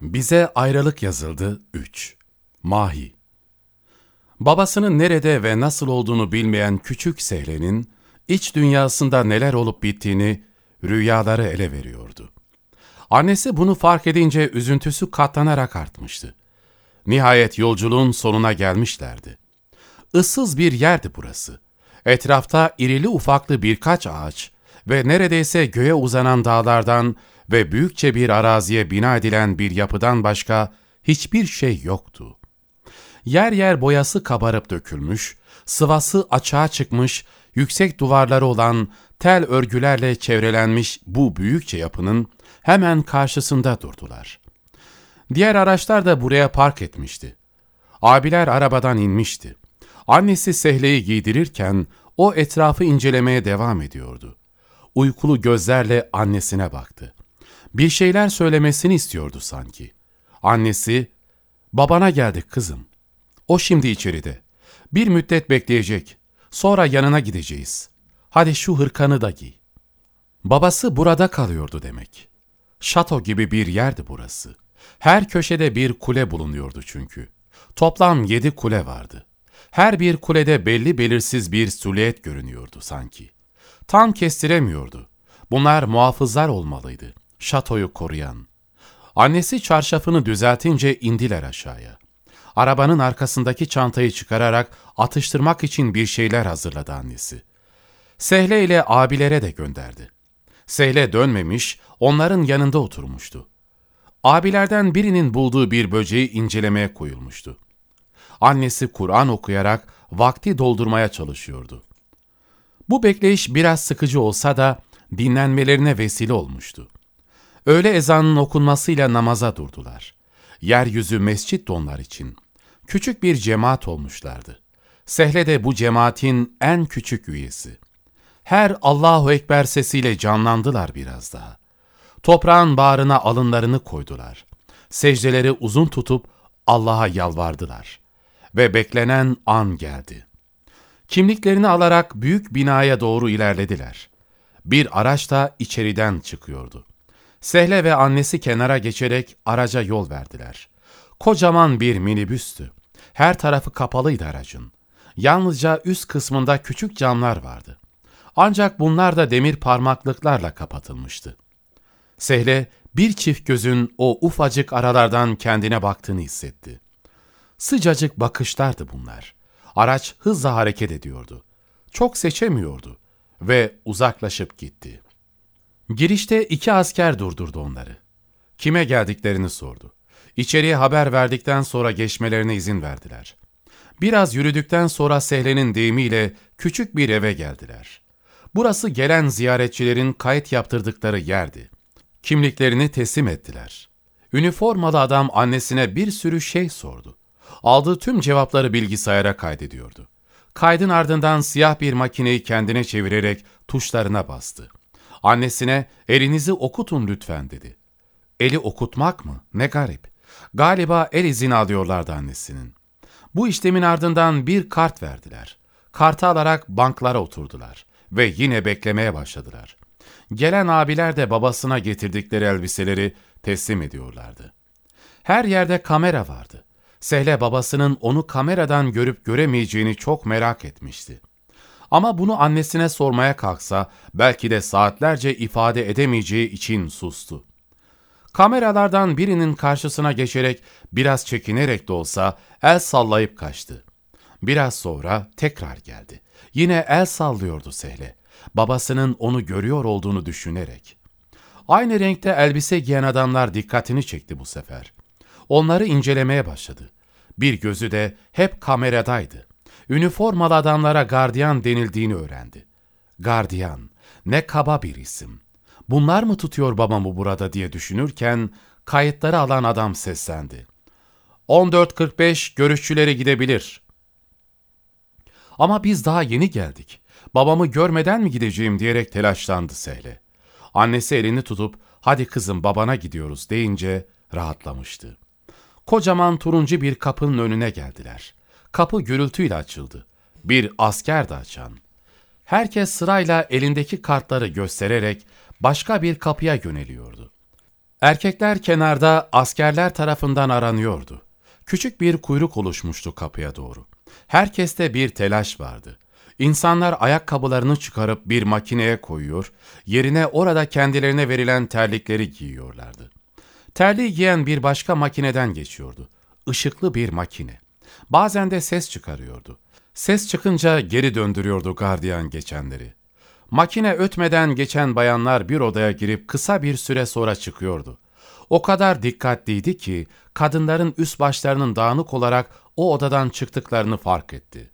Bize ayrılık yazıldı 3. Mahi Babasının nerede ve nasıl olduğunu bilmeyen küçük Sehle'nin iç dünyasında neler olup bittiğini rüyaları ele veriyordu. Annesi bunu fark edince üzüntüsü katlanarak artmıştı. Nihayet yolculuğun sonuna gelmişlerdi. Issız bir yerdi burası. Etrafta irili ufaklı birkaç ağaç ve neredeyse göğe uzanan dağlardan ve büyükçe bir araziye bina edilen bir yapıdan başka hiçbir şey yoktu. Yer yer boyası kabarıp dökülmüş, sıvası açığa çıkmış, yüksek duvarları olan tel örgülerle çevrelenmiş bu büyükçe yapının hemen karşısında durdular. Diğer araçlar da buraya park etmişti. Abiler arabadan inmişti. Annesi Sehle'yi giydirirken o etrafı incelemeye devam ediyordu. Uykulu gözlerle annesine baktı. Bir şeyler söylemesini istiyordu sanki. Annesi, babana geldik kızım. O şimdi içeride. Bir müddet bekleyecek. Sonra yanına gideceğiz. Hadi şu hırkanı da giy. Babası burada kalıyordu demek. Şato gibi bir yerdi burası. Her köşede bir kule bulunuyordu çünkü. Toplam yedi kule vardı. Her bir kulede belli belirsiz bir silüet görünüyordu sanki. Tam kestiremiyordu. Bunlar muhafızlar olmalıydı. Şatoyu koruyan. Annesi çarşafını düzeltince indiler aşağıya. Arabanın arkasındaki çantayı çıkararak atıştırmak için bir şeyler hazırladı annesi. Sehle ile abilere de gönderdi. Sehle dönmemiş, onların yanında oturmuştu. Abilerden birinin bulduğu bir böceği incelemeye koyulmuştu. Annesi Kur'an okuyarak vakti doldurmaya çalışıyordu. Bu bekleyiş biraz sıkıcı olsa da dinlenmelerine vesile olmuştu. Öğle ezanının okunmasıyla namaza durdular. Yeryüzü mescit onlar için. Küçük bir cemaat olmuşlardı. Sehle de bu cemaatin en küçük üyesi. Her Allahu Ekber sesiyle canlandılar biraz daha. Toprağın bağrına alınlarını koydular. Secdeleri uzun tutup Allah'a yalvardılar. Ve beklenen an geldi. Kimliklerini alarak büyük binaya doğru ilerlediler. Bir araç da içeriden çıkıyordu. Sehle ve annesi kenara geçerek araca yol verdiler. Kocaman bir minibüstü. Her tarafı kapalıydı aracın. Yalnızca üst kısmında küçük camlar vardı. Ancak bunlar da demir parmaklıklarla kapatılmıştı. Sehle bir çift gözün o ufacık aralardan kendine baktığını hissetti. Sıcacık bakışlardı bunlar. Araç hızla hareket ediyordu. Çok seçemiyordu ve uzaklaşıp gitti. Girişte iki asker durdurdu onları. Kime geldiklerini sordu. İçeriye haber verdikten sonra geçmelerine izin verdiler. Biraz yürüdükten sonra Sehle'nin deyimiyle küçük bir eve geldiler. Burası gelen ziyaretçilerin kayıt yaptırdıkları yerdi. Kimliklerini teslim ettiler. Üniformalı adam annesine bir sürü şey sordu. Aldığı tüm cevapları bilgisayara kaydediyordu. Kaydın ardından siyah bir makineyi kendine çevirerek tuşlarına bastı. Annesine elinizi okutun lütfen dedi. Eli okutmak mı? Ne garip. Galiba el izini alıyorlardı annesinin. Bu işlemin ardından bir kart verdiler. Kartı alarak banklara oturdular ve yine beklemeye başladılar. Gelen abiler de babasına getirdikleri elbiseleri teslim ediyorlardı. Her yerde kamera vardı. Sehle babasının onu kameradan görüp göremeyeceğini çok merak etmişti. Ama bunu annesine sormaya kalksa belki de saatlerce ifade edemeyeceği için sustu. Kameralardan birinin karşısına geçerek biraz çekinerek de olsa el sallayıp kaçtı. Biraz sonra tekrar geldi. Yine el sallıyordu Sehle. Babasının onu görüyor olduğunu düşünerek. Aynı renkte elbise giyen adamlar dikkatini çekti bu sefer. Onları incelemeye başladı. Bir gözü de hep kameradaydı. Üniformalı adamlara gardiyan denildiğini öğrendi. Gardiyan, ne kaba bir isim. Bunlar mı tutuyor babamı burada diye düşünürken kayıtları alan adam seslendi. 14.45 görüşçüleri gidebilir. Ama biz daha yeni geldik. Babamı görmeden mi gideceğim diyerek telaşlandı Sehle. Annesi elini tutup hadi kızım babana gidiyoruz deyince rahatlamıştı. Kocaman turuncu bir kapının önüne geldiler. Kapı gürültüyle açıldı. Bir asker de açan. Herkes sırayla elindeki kartları göstererek başka bir kapıya yöneliyordu. Erkekler kenarda askerler tarafından aranıyordu. Küçük bir kuyruk oluşmuştu kapıya doğru. Herkeste bir telaş vardı. İnsanlar ayakkabılarını çıkarıp bir makineye koyuyor, yerine orada kendilerine verilen terlikleri giyiyorlardı. Terliği giyen bir başka makineden geçiyordu. Işıklı bir makine. Bazen de ses çıkarıyordu. Ses çıkınca geri döndürüyordu gardiyan geçenleri. Makine ötmeden geçen bayanlar bir odaya girip kısa bir süre sonra çıkıyordu. O kadar dikkatliydi ki kadınların üst başlarının dağınık olarak o odadan çıktıklarını fark etti.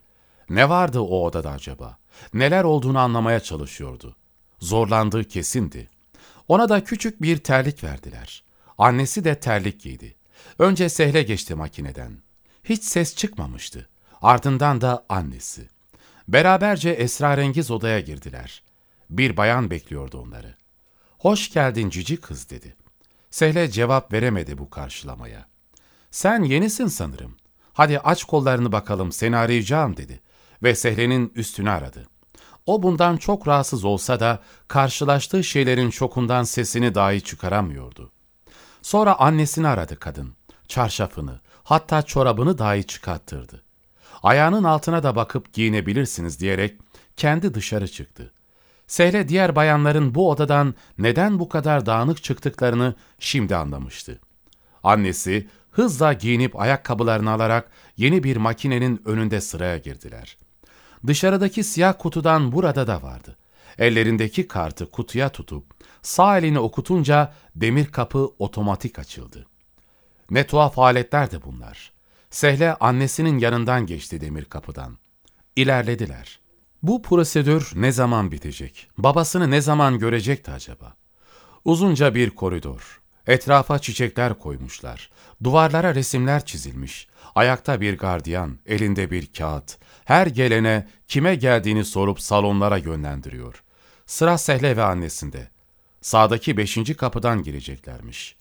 Ne vardı o odada acaba? Neler olduğunu anlamaya çalışıyordu. Zorlandığı kesindi. Ona da küçük bir terlik verdiler. Annesi de terlik giydi. Önce Sehle geçti makineden. Hiç ses çıkmamıştı. Ardından da annesi. Beraberce esrarengiz odaya girdiler. Bir bayan bekliyordu onları. Hoş geldin cici kız dedi. Sehle cevap veremedi bu karşılamaya. Sen yenisin sanırım. Hadi aç kollarını bakalım seni arayacağım dedi. Ve Sehle'nin üstünü aradı. O bundan çok rahatsız olsa da karşılaştığı şeylerin şokundan sesini dahi çıkaramıyordu. Sonra annesini aradı kadın. Çarşafını, hatta çorabını dahi çıkarttırdı. Ayağının altına da bakıp giyinebilirsiniz diyerek kendi dışarı çıktı. Sehle diğer bayanların bu odadan neden bu kadar dağınık çıktıklarını şimdi anlamıştı. Annesi hızla giyinip ayakkabılarını alarak yeni bir makinenin önünde sıraya girdiler. Dışarıdaki siyah kutudan burada da vardı. Ellerindeki kartı kutuya tutup sağ elini okutunca demir kapı otomatik açıldı. Ne tuhaf aletler de bunlar. Sehle annesinin yanından geçti demir kapıdan. İlerlediler. Bu prosedür ne zaman bitecek? Babasını ne zaman görecekti acaba? Uzunca bir koridor. Etrafa çiçekler koymuşlar. Duvarlara resimler çizilmiş. Ayakta bir gardiyan, elinde bir kağıt. Her gelene kime geldiğini sorup salonlara yönlendiriyor. Sıra Sehle ve annesinde. Sağdaki beşinci kapıdan gireceklermiş.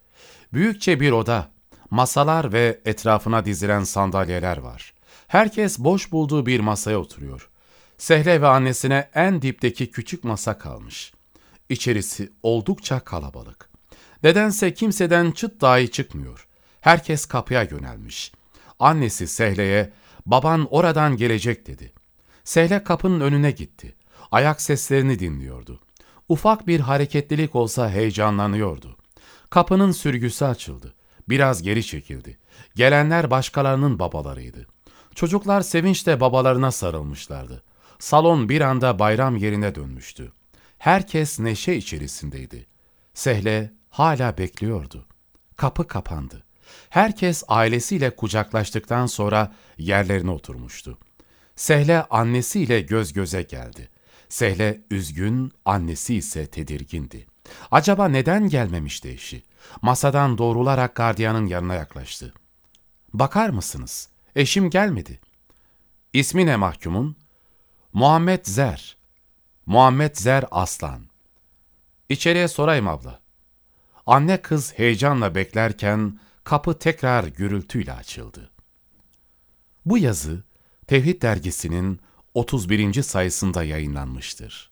Büyükçe bir oda, masalar ve etrafına dizilen sandalyeler var. Herkes boş bulduğu bir masaya oturuyor. Sehle ve annesine en dipteki küçük masa kalmış. İçerisi oldukça kalabalık. Nedense kimseden çıt dahi çıkmıyor. Herkes kapıya yönelmiş. Annesi Sehle'ye, baban oradan gelecek dedi. Sehle kapının önüne gitti. Ayak seslerini dinliyordu. Ufak bir hareketlilik olsa heyecanlanıyordu. Kapının sürgüsü açıldı. Biraz geri çekildi. Gelenler başkalarının babalarıydı. Çocuklar sevinçle babalarına sarılmışlardı. Salon bir anda bayram yerine dönmüştü. Herkes neşe içerisindeydi. Sehle hala bekliyordu. Kapı kapandı. Herkes ailesiyle kucaklaştıktan sonra yerlerine oturmuştu. Sehle annesiyle göz göze geldi. Sehle üzgün, annesi ise tedirgindi. Acaba neden gelmemişti eşi? Masadan doğrularak gardiyanın yanına yaklaştı. Bakar mısınız? Eşim gelmedi. İsmi ne mahkumun? Muhammed Zer. Muhammed Zer Aslan. İçeriye sorayım abla. Anne kız heyecanla beklerken kapı tekrar gürültüyle açıldı. Bu yazı Tevhid dergisinin 31. sayısında yayınlanmıştır.